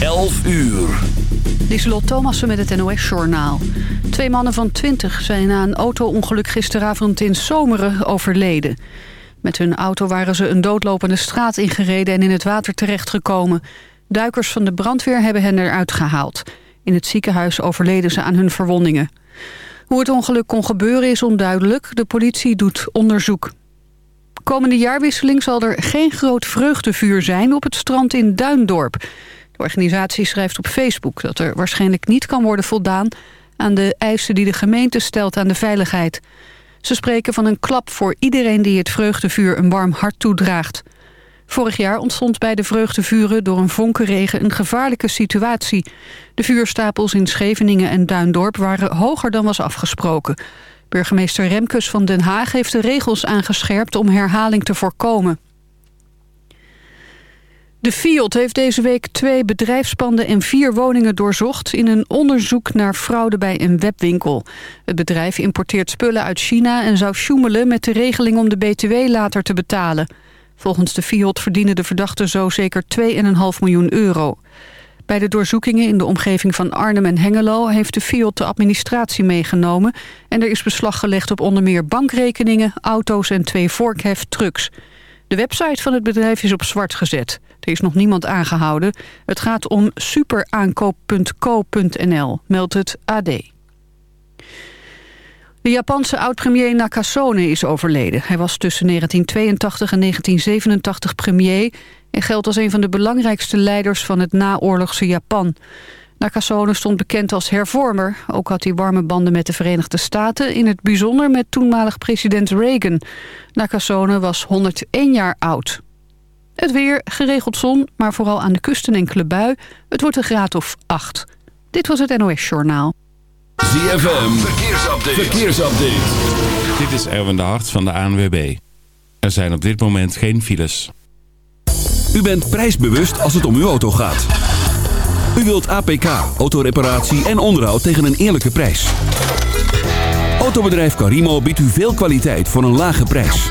11 uur. Lieselot Thomassen met het NOS-journaal. Twee mannen van 20 zijn na een auto-ongeluk gisteravond in Zomeren overleden. Met hun auto waren ze een doodlopende straat ingereden en in het water terechtgekomen. Duikers van de brandweer hebben hen eruit gehaald. In het ziekenhuis overleden ze aan hun verwondingen. Hoe het ongeluk kon gebeuren is onduidelijk. De politie doet onderzoek. Komende jaarwisseling zal er geen groot vreugdevuur zijn op het strand in Duindorp. De organisatie schrijft op Facebook dat er waarschijnlijk niet kan worden voldaan... aan de eisen die de gemeente stelt aan de veiligheid. Ze spreken van een klap voor iedereen die het vreugdevuur een warm hart toedraagt. Vorig jaar ontstond bij de vreugdevuren door een vonkenregen een gevaarlijke situatie. De vuurstapels in Scheveningen en Duindorp waren hoger dan was afgesproken. Burgemeester Remkes van Den Haag heeft de regels aangescherpt om herhaling te voorkomen. De Fiat heeft deze week twee bedrijfspanden en vier woningen doorzocht... in een onderzoek naar fraude bij een webwinkel. Het bedrijf importeert spullen uit China en zou sjoemelen... met de regeling om de BTW later te betalen. Volgens de Fiat verdienen de verdachten zo zeker 2,5 miljoen euro. Bij de doorzoekingen in de omgeving van Arnhem en Hengelo... heeft de Fiat de administratie meegenomen... en er is beslag gelegd op onder meer bankrekeningen, auto's en twee vorkheftrucks. De website van het bedrijf is op zwart gezet. Er is nog niemand aangehouden. Het gaat om superaankoop.co.nl, meldt het AD. De Japanse oud-premier Nakasone is overleden. Hij was tussen 1982 en 1987 premier... en geldt als een van de belangrijkste leiders van het naoorlogse Japan. Nakasone stond bekend als hervormer. Ook had hij warme banden met de Verenigde Staten... in het bijzonder met toenmalig president Reagan. Nakasone was 101 jaar oud. Het weer, geregeld zon, maar vooral aan de kust een enkele bui. Het wordt een graad of 8. Dit was het NOS Journaal. ZFM, verkeersupdate. verkeersupdate. Dit is Erwin de Hart van de ANWB. Er zijn op dit moment geen files. U bent prijsbewust als het om uw auto gaat. U wilt APK, autoreparatie en onderhoud tegen een eerlijke prijs. Autobedrijf Carimo biedt u veel kwaliteit voor een lage prijs.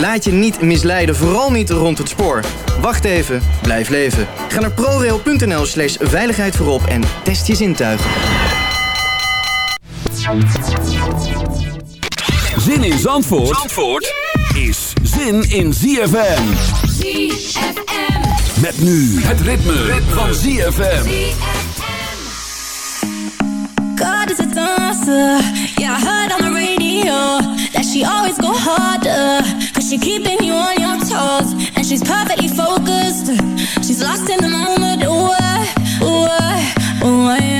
Laat je niet misleiden, vooral niet rond het spoor. Wacht even, blijf leven. Ga naar prorail.nl slash veiligheid voorop en test je zintuigen. Zin in Zandvoort, Zandvoort is zin in ZFM. ZFM. Met nu het ritme, van ZFM. God is a dancer. Yeah, I heard on the radio that she always go harder. She keeping you on your toes. And she's perfectly focused. She's lost in the moment. Ooh, uh, ooh, uh, ooh, uh, ooh,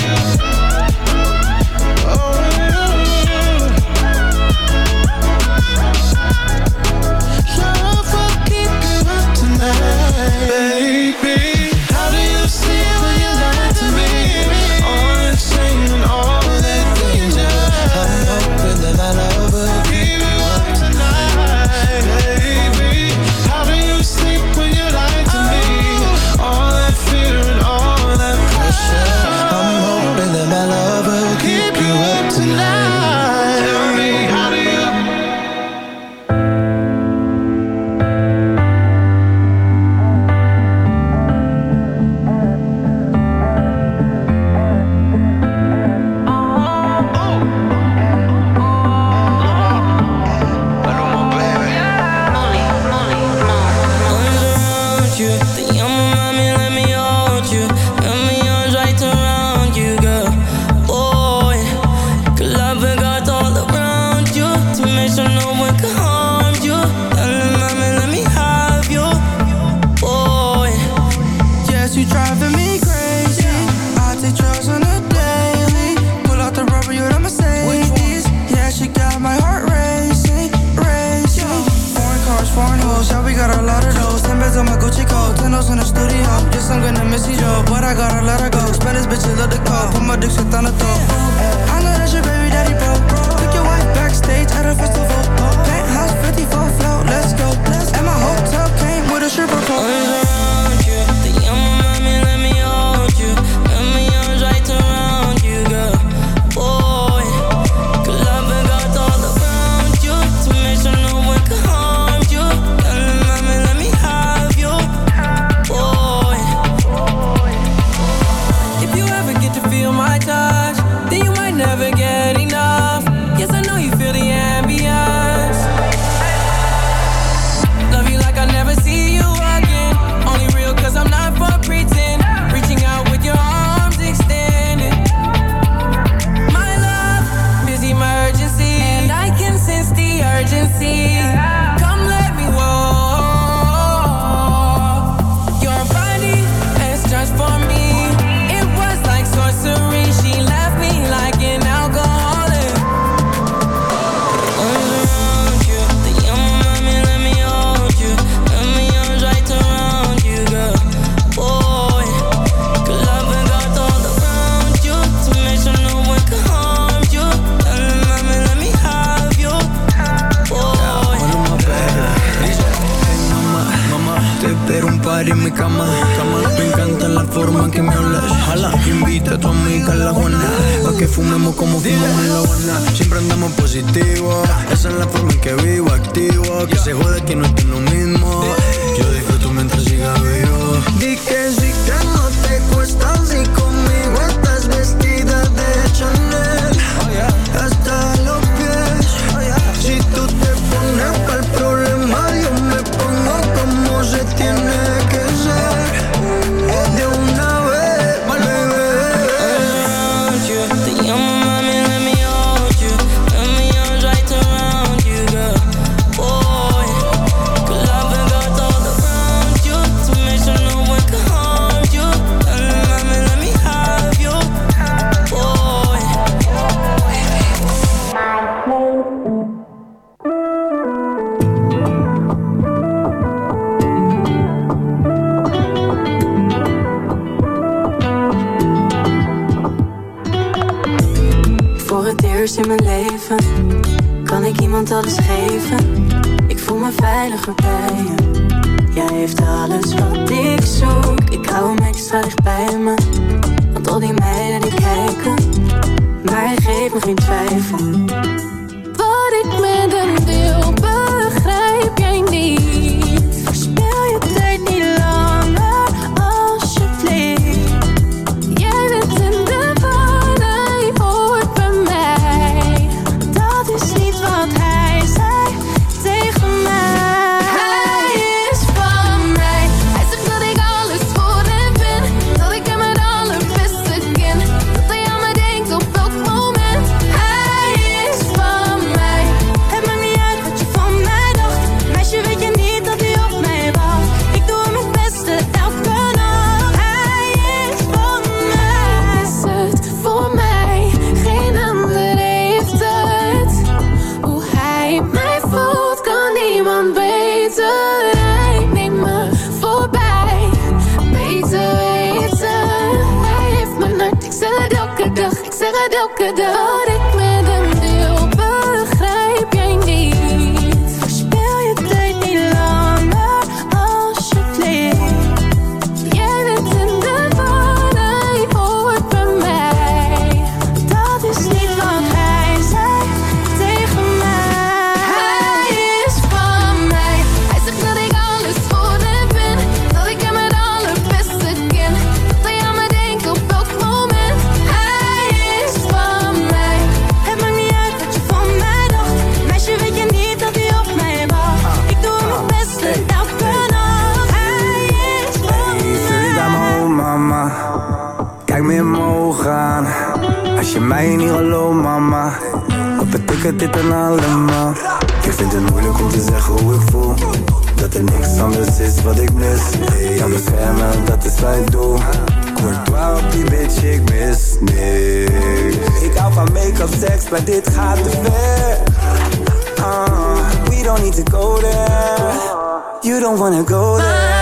Zullen de kou, maar dicht zit aan de top. Eh. tu amiga la buena. Pa' que fumemos como fumamos en la buena. Siempre andamos positivo. Esa es la forma en que vivo, activo. Que se jode que no estoy lo mismo. Yo disfruto mientras siga vivo. Di que sí. deu que deu. maar dit gaat ah, we don't need to go there. You don't wanna go there.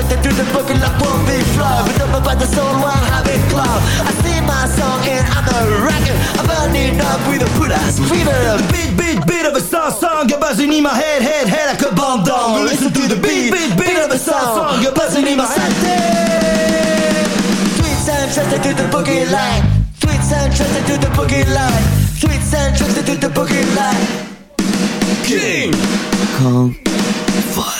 Twitch and check through the book like one big flow, but up by the soul, one habit club. I sing my song and I'm a rocker, I'm burning up with a put ass fever. Beat, beat, beat of a song, song, a buzzing in my head, head, head like a bomb down. Listen to the beat, beat, beat of a song, song, a buzzing in my head. Tweets and trusted to the boogie line. Tweets and trusted to the boogie line. Tweets and trusted to the boogie line. King Kong Fire.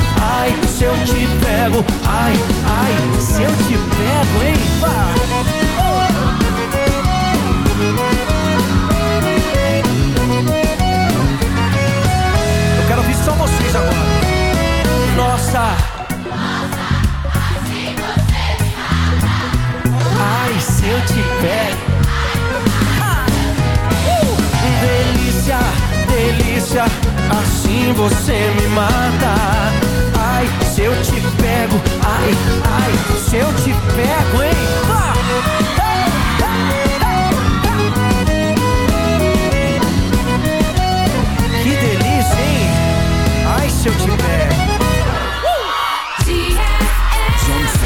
Ai, se eu te pego, ai, ai, se eu te pego, hein? Eu quero ouvir só vocês agora. Nossa. Ai, se eu te pego. Uh! Delícia, delícia, assim você me mata. Ai, se eu te pego, ai, ai, se eu te pego, hein? Vá! Que delícia, hein? Ai, se eu te pego.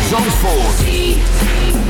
Zandvoort.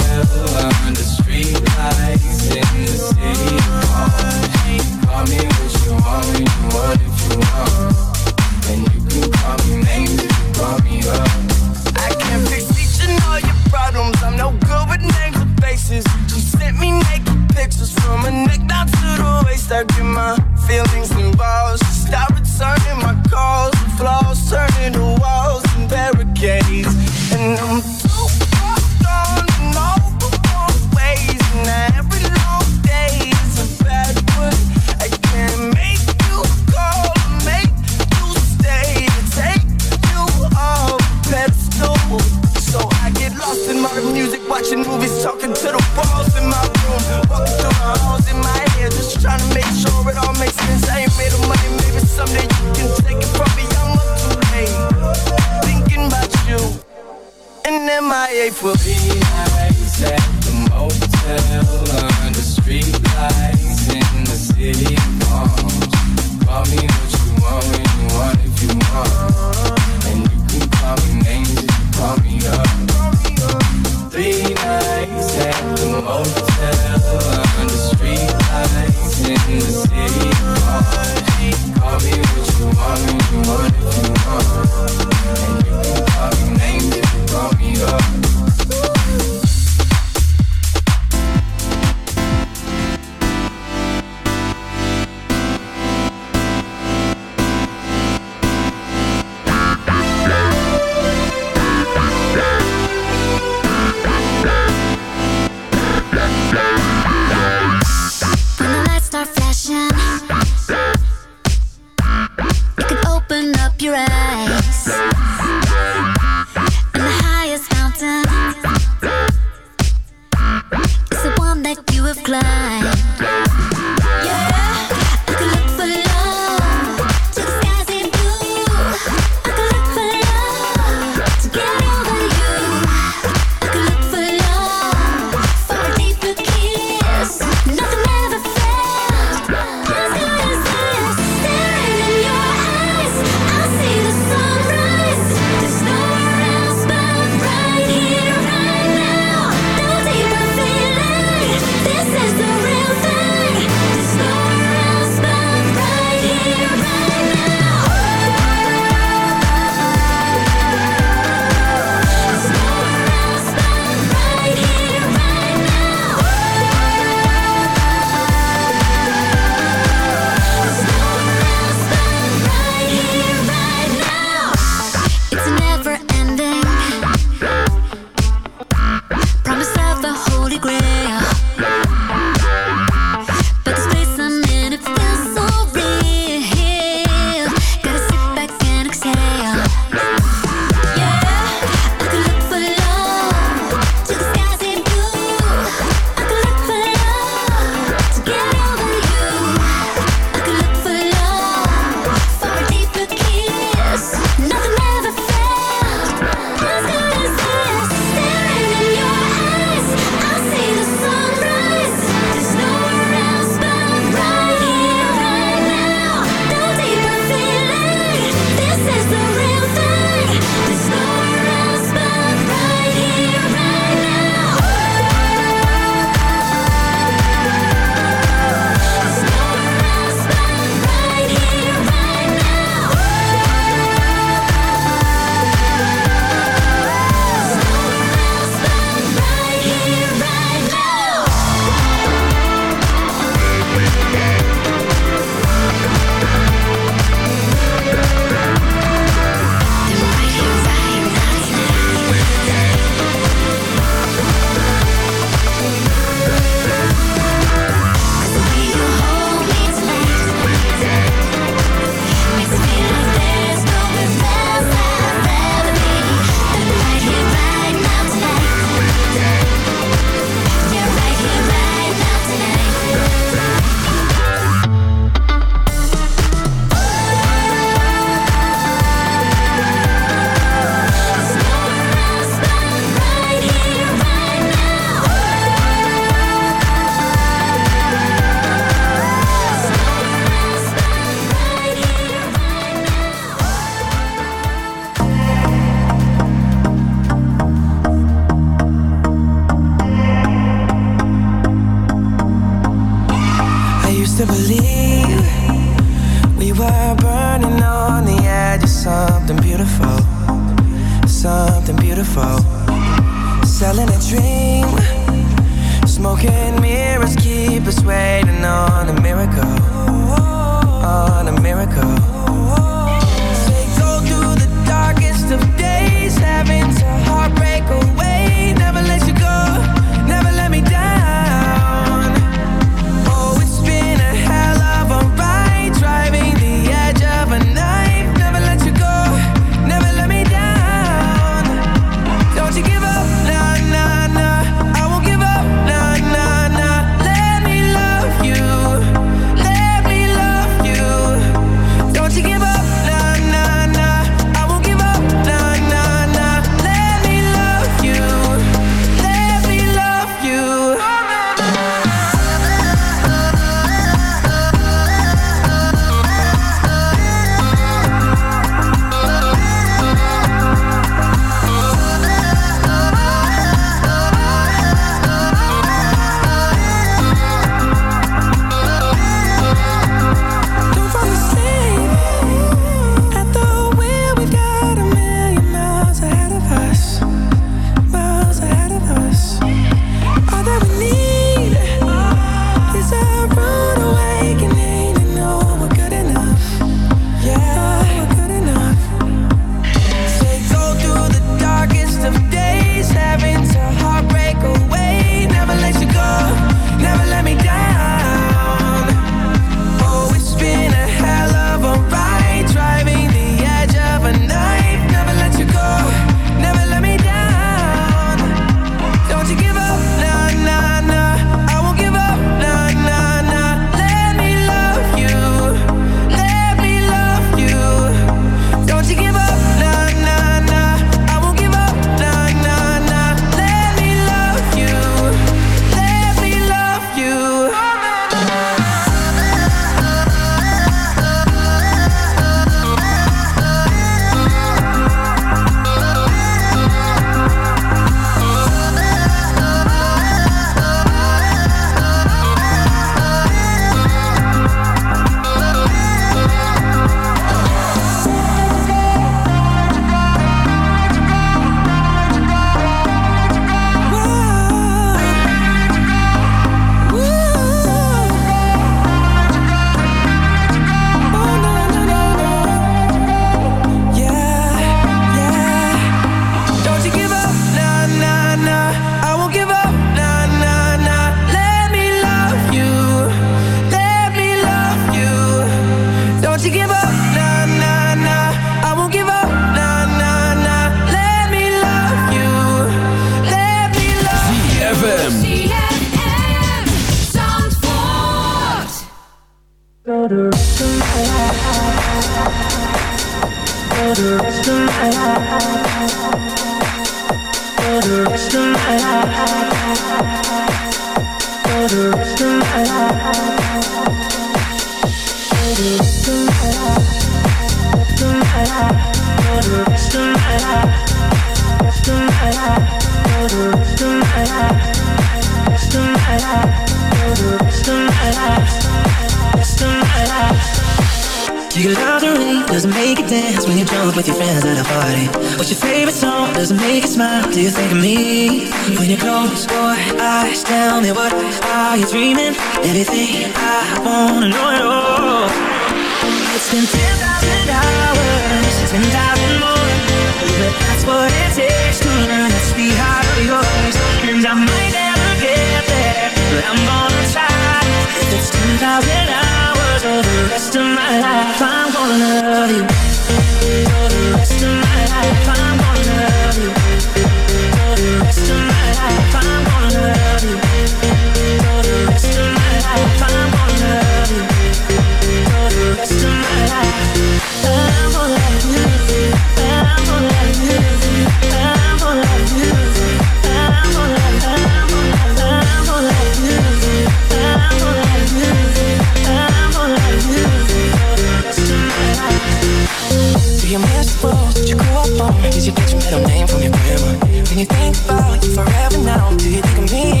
Did you get your middle name from your grandma? When you think about you forever now, do you think of me?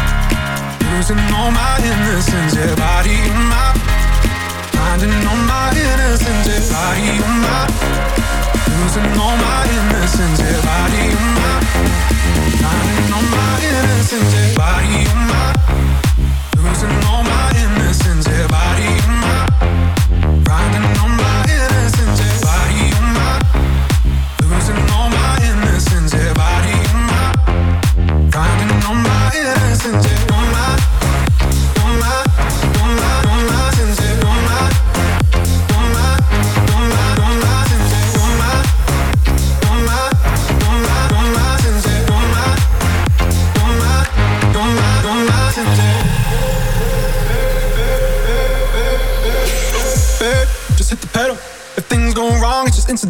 losing all my innocence, yeah, body on mine. finding all my innocence, yeah, body on mine. losing all my innocence, yeah, body on mine. finding all my innocence, yeah, body on mine. losing all my innocence, yeah, body on mine. finding all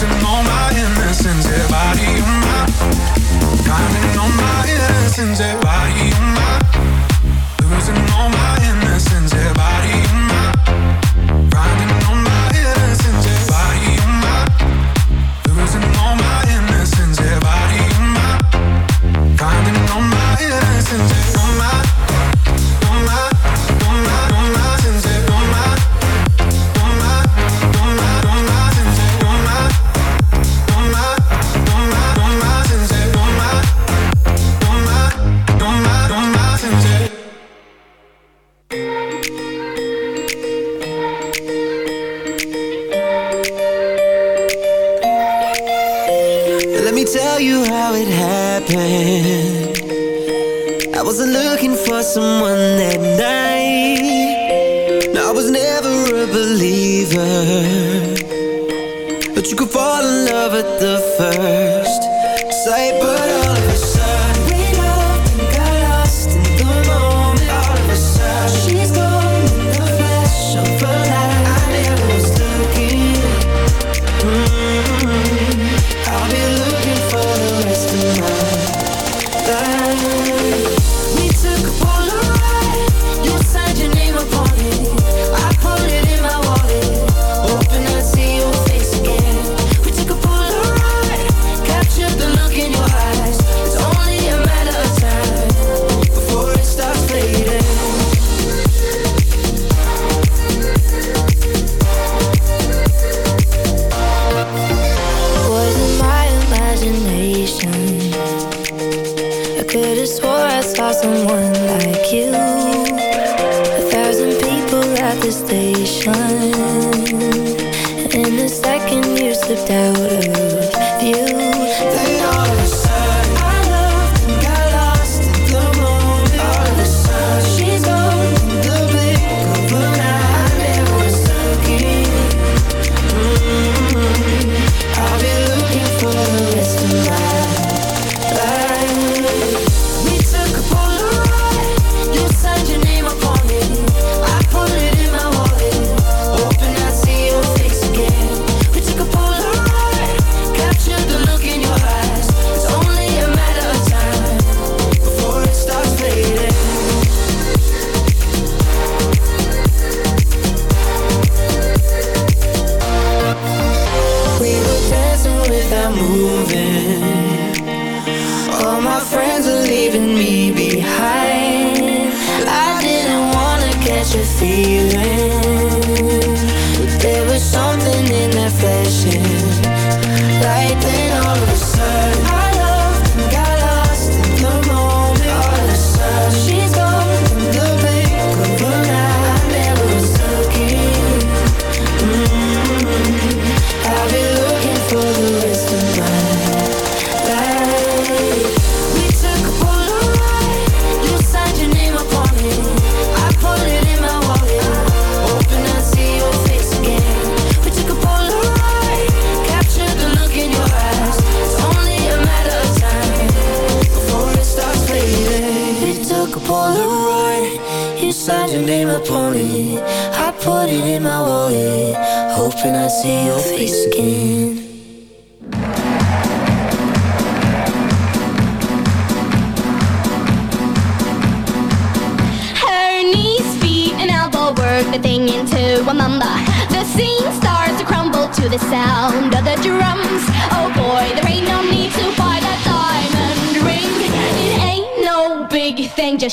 losing all my innocence. Yeah, body, you're my. Driving on my innocence. Yeah.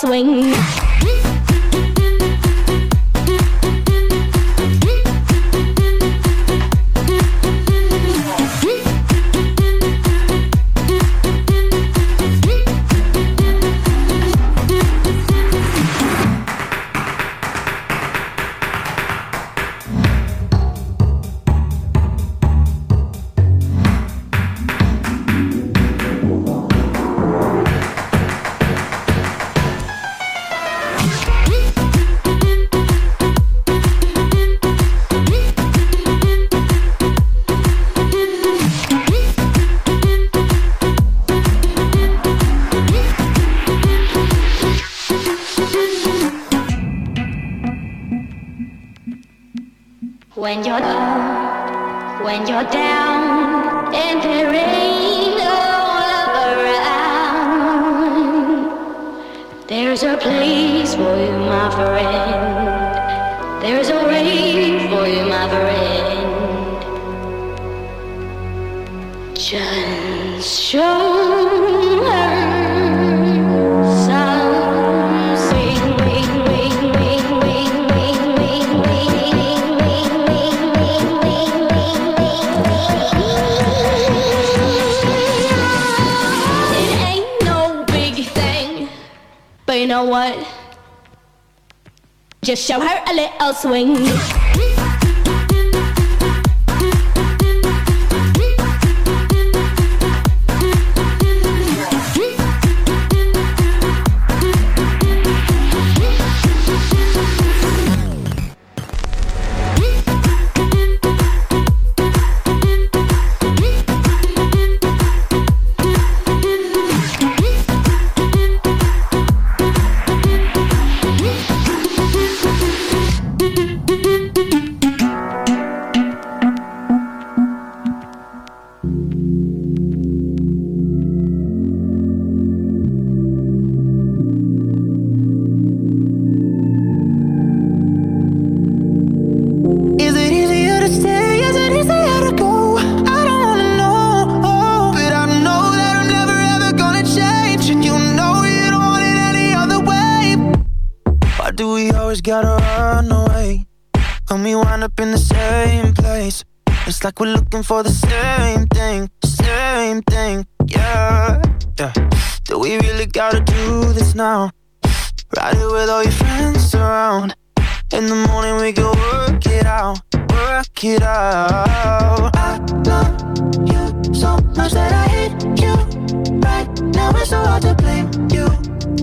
Swing. When you're down, when you're down, and there ain't no love around, there's a place for you, my friend. There's a way for you, my friend. Just show you know what? Just show her a little swing. Do we always gotta run away when we wind up in the same place? It's like we're looking for the same thing, same thing, yeah. yeah. Do we really gotta do this now? Ride it with all your friends around. In the morning we can work it out, work it out. I love you so much that I hate you. Right now it's so hard to blame you.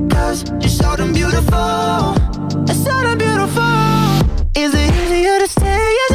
Cause you're so damn beautiful. It's so damn beautiful. Is it easier to stay?